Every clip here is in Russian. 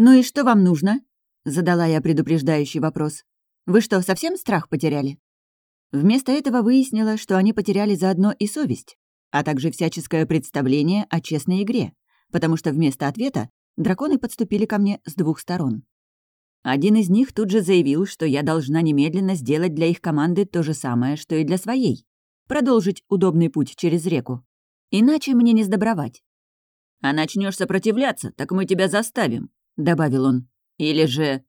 «Ну и что вам нужно?» — задала я предупреждающий вопрос. «Вы что, совсем страх потеряли?» Вместо этого выяснила, что они потеряли заодно и совесть, а также всяческое представление о честной игре, потому что вместо ответа драконы подступили ко мне с двух сторон. Один из них тут же заявил, что я должна немедленно сделать для их команды то же самое, что и для своей — продолжить удобный путь через реку. Иначе мне не сдобровать. «А начнешь сопротивляться, так мы тебя заставим», — добавил он. «Или же...»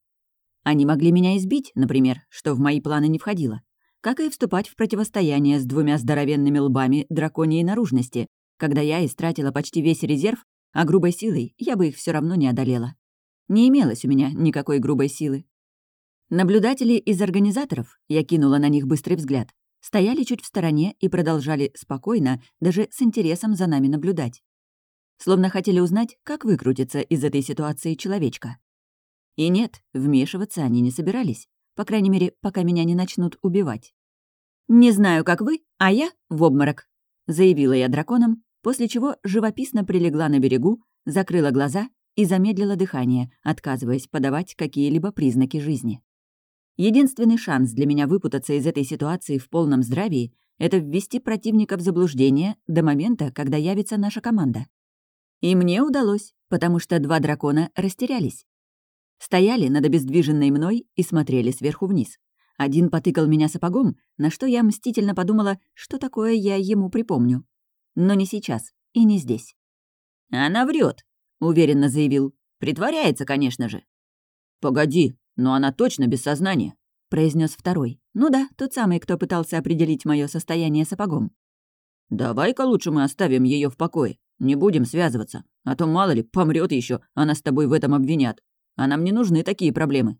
Они могли меня избить, например, что в мои планы не входило. Как и вступать в противостояние с двумя здоровенными лбами драконьей наружности, когда я истратила почти весь резерв, а грубой силой я бы их все равно не одолела. Не имелось у меня никакой грубой силы. Наблюдатели из организаторов, я кинула на них быстрый взгляд, стояли чуть в стороне и продолжали спокойно, даже с интересом за нами наблюдать. Словно хотели узнать, как выкрутиться из этой ситуации человечка. И нет, вмешиваться они не собирались, по крайней мере, пока меня не начнут убивать. «Не знаю, как вы, а я в обморок», — заявила я драконом, после чего живописно прилегла на берегу, закрыла глаза и замедлила дыхание, отказываясь подавать какие-либо признаки жизни. Единственный шанс для меня выпутаться из этой ситуации в полном здравии — это ввести противника в заблуждение до момента, когда явится наша команда. И мне удалось, потому что два дракона растерялись. Стояли над обездвиженной мной и смотрели сверху вниз. Один потыкал меня сапогом, на что я мстительно подумала, что такое я ему припомню. Но не сейчас и не здесь. «Она врет, — уверенно заявил. «Притворяется, конечно же». «Погоди, но она точно без сознания», — произнес второй. «Ну да, тот самый, кто пытался определить мое состояние сапогом». «Давай-ка лучше мы оставим ее в покое. Не будем связываться. А то, мало ли, помрет еще, а нас с тобой в этом обвинят. А нам не нужны такие проблемы».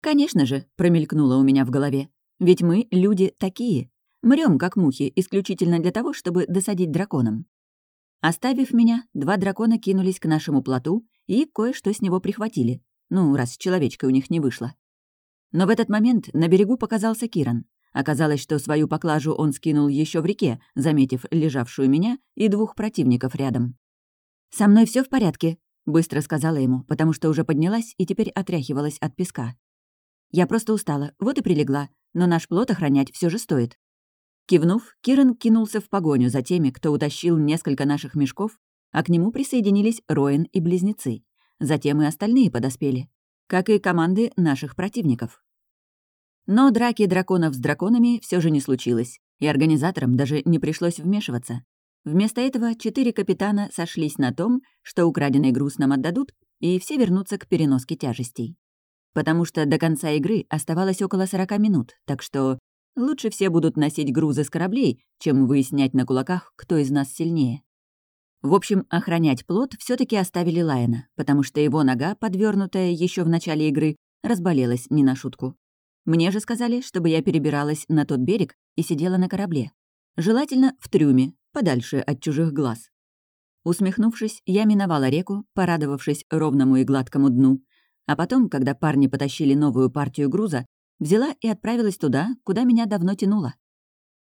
«Конечно же», — промелькнуло у меня в голове. «Ведь мы люди такие. Мрем, как мухи, исключительно для того, чтобы досадить драконам. Оставив меня, два дракона кинулись к нашему плоту и кое-что с него прихватили. Ну, раз человечка у них не вышло. Но в этот момент на берегу показался Киран. Оказалось, что свою поклажу он скинул еще в реке, заметив лежавшую меня и двух противников рядом. «Со мной все в порядке», — быстро сказала ему, потому что уже поднялась и теперь отряхивалась от песка. «Я просто устала, вот и прилегла, но наш плод охранять все же стоит». Кивнув, Киран кинулся в погоню за теми, кто утащил несколько наших мешков, а к нему присоединились Роэн и Близнецы. Затем и остальные подоспели, как и команды наших противников. Но драки драконов с драконами все же не случилось, и организаторам даже не пришлось вмешиваться. Вместо этого четыре капитана сошлись на том, что украденный груз нам отдадут, и все вернутся к переноске тяжестей. Потому что до конца игры оставалось около 40 минут, так что Лучше все будут носить грузы с кораблей, чем выяснять на кулаках, кто из нас сильнее. В общем, охранять плод все таки оставили Лайена, потому что его нога, подвернутая еще в начале игры, разболелась не на шутку. Мне же сказали, чтобы я перебиралась на тот берег и сидела на корабле. Желательно в трюме, подальше от чужих глаз. Усмехнувшись, я миновала реку, порадовавшись ровному и гладкому дну. А потом, когда парни потащили новую партию груза, Взяла и отправилась туда, куда меня давно тянуло.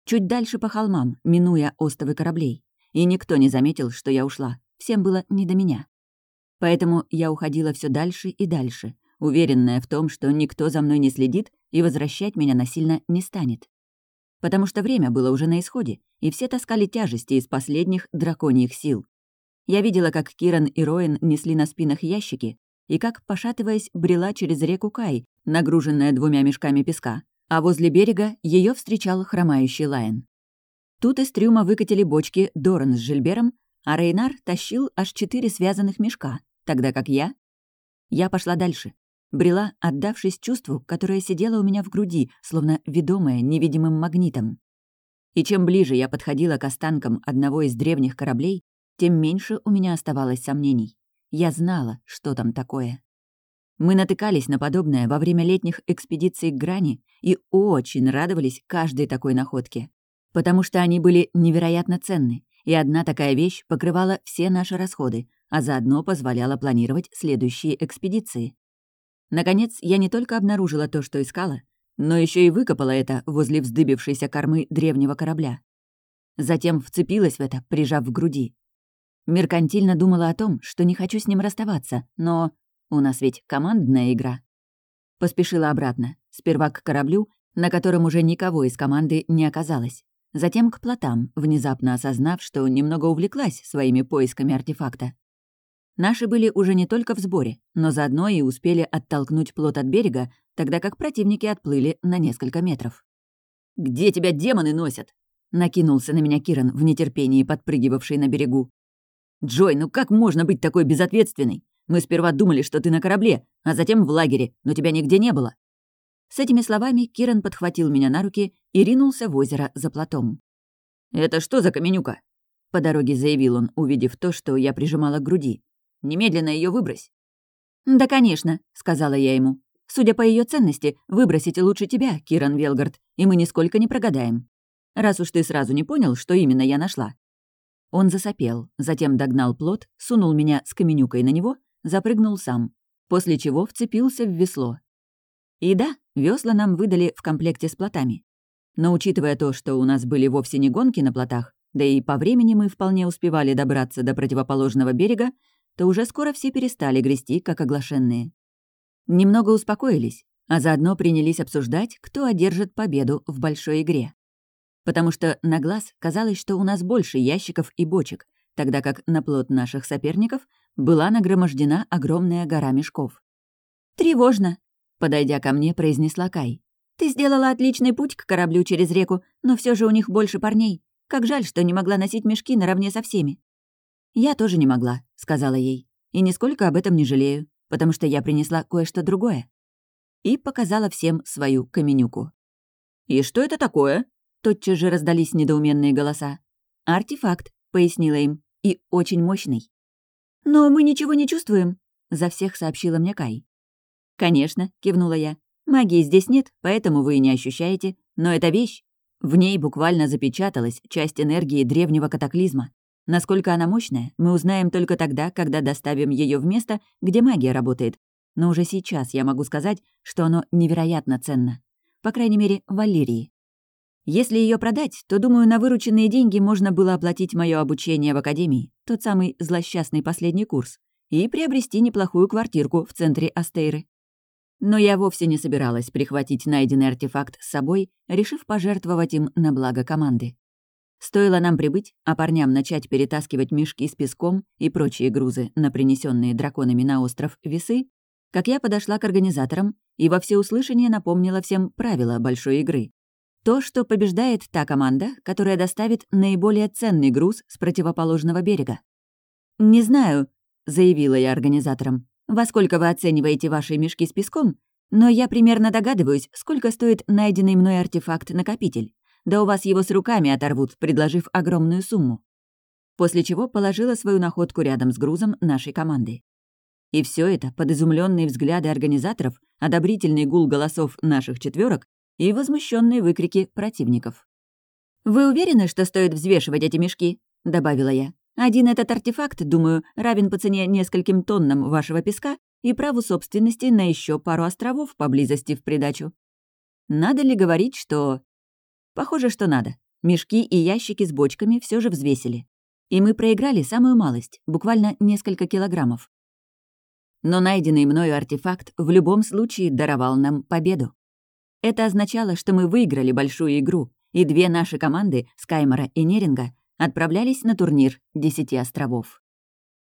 Чуть дальше по холмам, минуя остовы кораблей. И никто не заметил, что я ушла. Всем было не до меня. Поэтому я уходила все дальше и дальше, уверенная в том, что никто за мной не следит и возвращать меня насильно не станет. Потому что время было уже на исходе, и все таскали тяжести из последних драконьих сил. Я видела, как Киран и Роин несли на спинах ящики, и как, пошатываясь, брела через реку Кай, нагруженная двумя мешками песка, а возле берега ее встречал хромающий Лайон. Тут из трюма выкатили бочки Доран с Жильбером, а Рейнар тащил аж четыре связанных мешка, тогда как я... Я пошла дальше. Брела, отдавшись чувству, которое сидело у меня в груди, словно ведомое невидимым магнитом. И чем ближе я подходила к останкам одного из древних кораблей, тем меньше у меня оставалось сомнений. Я знала, что там такое. Мы натыкались на подобное во время летних экспедиций к грани и очень радовались каждой такой находке. Потому что они были невероятно ценны, и одна такая вещь покрывала все наши расходы, а заодно позволяла планировать следующие экспедиции. Наконец, я не только обнаружила то, что искала, но еще и выкопала это возле вздыбившейся кормы древнего корабля. Затем вцепилась в это, прижав в груди, Меркантильно думала о том, что не хочу с ним расставаться, но У нас ведь командная игра. Поспешила обратно. Сперва к кораблю, на котором уже никого из команды не оказалось. Затем к плотам, внезапно осознав, что немного увлеклась своими поисками артефакта. Наши были уже не только в сборе, но заодно и успели оттолкнуть плот от берега, тогда как противники отплыли на несколько метров. «Где тебя демоны носят?» — накинулся на меня Киран в нетерпении, подпрыгивавший на берегу. «Джой, ну как можно быть такой безответственной? Мы сперва думали, что ты на корабле, а затем в лагере, но тебя нигде не было». С этими словами Киран подхватил меня на руки и ринулся в озеро за плотом. «Это что за каменюка?» — по дороге заявил он, увидев то, что я прижимала к груди. «Немедленно ее выбрось». «Да, конечно», — сказала я ему. «Судя по ее ценности, выбросите лучше тебя, Киран Велгард, и мы нисколько не прогадаем. Раз уж ты сразу не понял, что именно я нашла». Он засопел, затем догнал плот, сунул меня с каменюкой на него, запрыгнул сам, после чего вцепился в весло. И да, весла нам выдали в комплекте с плотами. Но учитывая то, что у нас были вовсе не гонки на плотах, да и по времени мы вполне успевали добраться до противоположного берега, то уже скоро все перестали грести, как оглашенные. Немного успокоились, а заодно принялись обсуждать, кто одержит победу в большой игре. Потому что на глаз казалось, что у нас больше ящиков и бочек, тогда как на плот наших соперников была нагромождена огромная гора мешков. «Тревожно», — подойдя ко мне, произнесла Кай. «Ты сделала отличный путь к кораблю через реку, но все же у них больше парней. Как жаль, что не могла носить мешки наравне со всеми». «Я тоже не могла», — сказала ей. «И нисколько об этом не жалею, потому что я принесла кое-что другое». И показала всем свою каменюку. «И что это такое?» Тотчас же раздались недоуменные голоса. «Артефакт», — пояснила им, — «и очень мощный». «Но мы ничего не чувствуем», — за всех сообщила мне Кай. «Конечно», — кивнула я. «Магии здесь нет, поэтому вы и не ощущаете. Но это вещь. В ней буквально запечаталась часть энергии древнего катаклизма. Насколько она мощная, мы узнаем только тогда, когда доставим ее в место, где магия работает. Но уже сейчас я могу сказать, что оно невероятно ценно. По крайней мере, Валерии. Если ее продать, то, думаю, на вырученные деньги можно было оплатить мое обучение в академии, тот самый злосчастный последний курс, и приобрести неплохую квартирку в центре Астейры. Но я вовсе не собиралась прихватить найденный артефакт с собой, решив пожертвовать им на благо команды. Стоило нам прибыть, а парням начать перетаскивать мешки с песком и прочие грузы на принесенные драконами на остров весы, как я подошла к организаторам и во всеуслышание напомнила всем правила большой игры. То, что побеждает та команда, которая доставит наиболее ценный груз с противоположного берега. «Не знаю», — заявила я организаторам, «во сколько вы оцениваете ваши мешки с песком, но я примерно догадываюсь, сколько стоит найденный мной артефакт-накопитель. Да у вас его с руками оторвут, предложив огромную сумму». После чего положила свою находку рядом с грузом нашей команды. И все это под изумленные взгляды организаторов, одобрительный гул голосов наших четверок и возмущенные выкрики противников. «Вы уверены, что стоит взвешивать эти мешки?» — добавила я. «Один этот артефакт, думаю, равен по цене нескольким тоннам вашего песка и праву собственности на еще пару островов поблизости в придачу. Надо ли говорить, что...» Похоже, что надо. Мешки и ящики с бочками все же взвесили. И мы проиграли самую малость, буквально несколько килограммов. Но найденный мною артефакт в любом случае даровал нам победу. Это означало, что мы выиграли большую игру, и две наши команды, Скаймора и Неринга, отправлялись на турнир «Десяти островов».